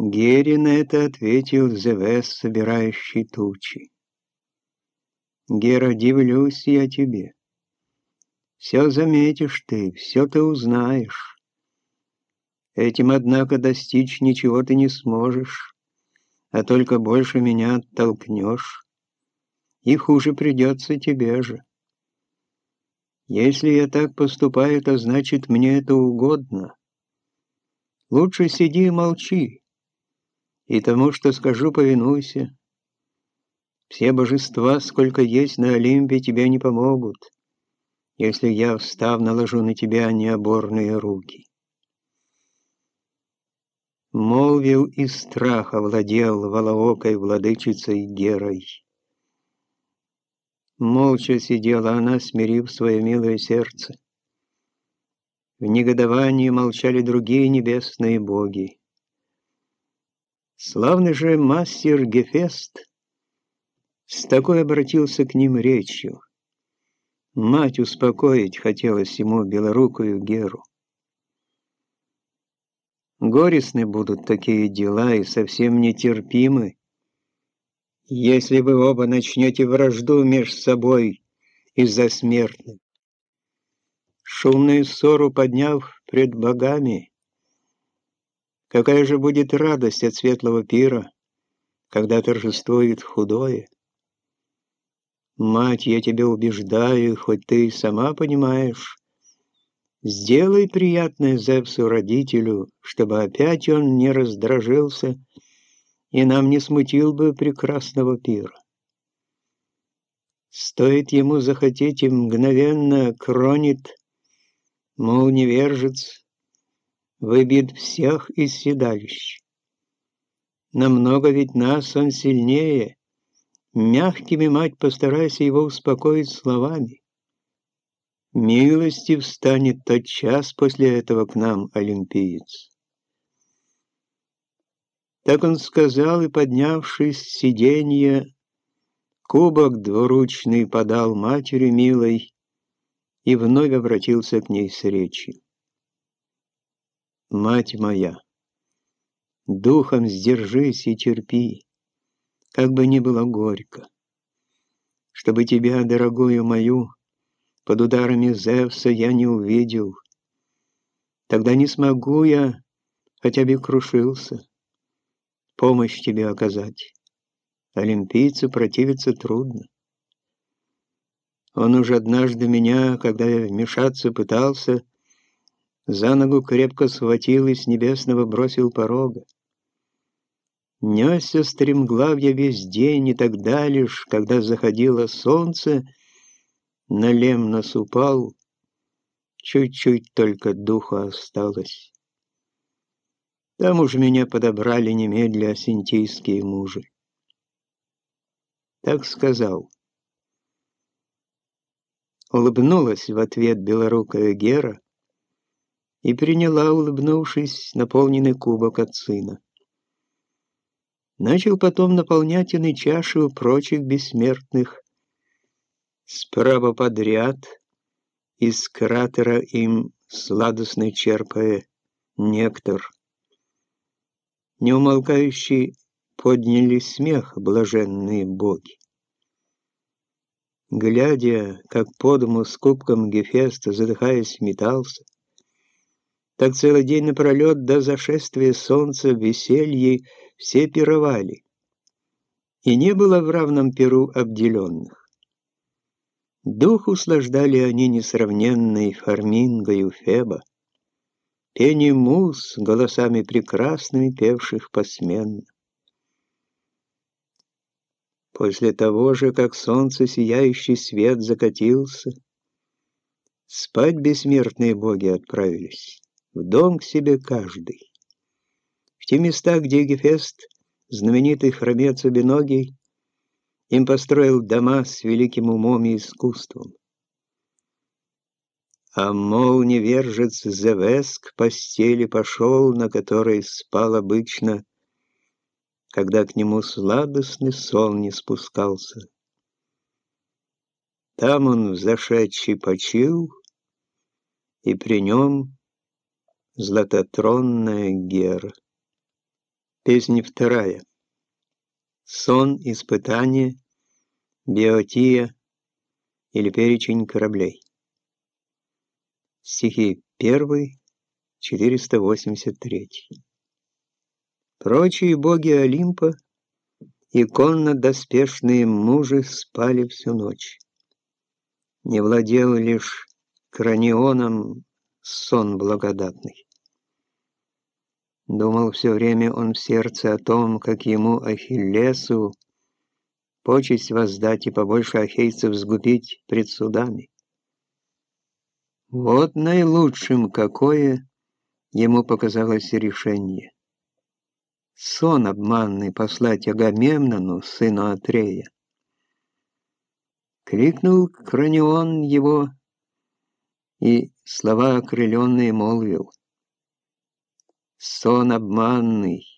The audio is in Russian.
Гере на это ответил Зевес, собирающий тучи. Гера, дивлюсь я тебе. Все заметишь ты, все ты узнаешь. Этим, однако, достичь ничего ты не сможешь, а только больше меня оттолкнешь, и хуже придется тебе же. Если я так поступаю, то значит мне это угодно. Лучше сиди и молчи, и тому, что скажу, повинуйся. Все божества, сколько есть на Олимпе, тебе не помогут, если я, встав, наложу на тебя необорные руки. Молвил и страх овладел волоокой владычицей Герой. Молча сидела она, смирив свое милое сердце. В негодовании молчали другие небесные боги. Славный же мастер Гефест с такой обратился к ним речью. Мать успокоить хотелось ему белорукую Геру. Горестны будут такие дела и совсем нетерпимы, если вы оба начнете вражду между собой из-за смертных. Шумную ссору подняв пред богами, какая же будет радость от светлого пира, когда торжествует худое? Мать, я тебя убеждаю, хоть ты и сама понимаешь, сделай приятное Зевсу родителю, чтобы опять он не раздражился, и нам не смутил бы прекрасного пира. Стоит ему захотеть и мгновенно кронит, мол, невержец, выбит всех из седалищ. Намного ведь нас он сильнее. Мягкими, мать, постарайся его успокоить словами. Милости встанет тот час после этого к нам, олимпиец. Так он сказал, и, поднявшись с сиденья, кубок двуручный подал матери милой и вновь обратился к ней с речью. «Мать моя, духом сдержись и терпи, как бы ни было горько, чтобы тебя, дорогую мою, под ударами Зевса я не увидел. Тогда не смогу я, хотя бы крушился, помощь тебе оказать. Олимпийцу противиться трудно. Он уже однажды меня, когда я вмешаться пытался, за ногу крепко схватил и с небесного бросил порога. Несся стремглав я весь день, и тогда лишь, когда заходило солнце, на Лемнос упал, чуть-чуть только духа осталось. Там уж меня подобрали немедля осинтийские мужи. Так сказал. Улыбнулась в ответ белорукая Гера и приняла, улыбнувшись, наполненный кубок от сына. Начал потом наполнять он и у прочих бессмертных, справа подряд, из кратера им сладостно черпая нектар. Неумолкающий подняли смех блаженные боги. Глядя, как по дому с кубком Гефеста, задыхаясь, метался, так целый день напролет до зашествия солнца веселье все пировали, и не было в равном перу обделенных. Дух услаждали они несравненной фармингою Феба, пение муз голосами прекрасными певших посменно. После того же, как солнце сияющий свет закатился, спать бессмертные боги отправились, в дом к себе каждый. В те места, где Гефест, знаменитый хромец обиногий, им построил дома с великим умом и искусством. А мол, невержец Зевес к постели пошел, на которой спал обычно, когда к нему сладостный сон не спускался. Там он взошедший почил, и при нем златотронная Гера. Песня вторая. Сон, испытание, биотия или перечень кораблей. Стихи 1, 483. Прочие боги Олимпа и конно-доспешные мужи спали всю ночь. Не владел лишь кранионом сон благодатный. Думал все время он в сердце о том, как ему, Ахиллесу, почесть воздать и побольше ахейцев сгубить пред судами. Вот наилучшим какое ему показалось решение. Сон обманный послать Агамемнону, сыну Атрея. Крикнул Кранион его, и слова окрыленные молвил сон обманный,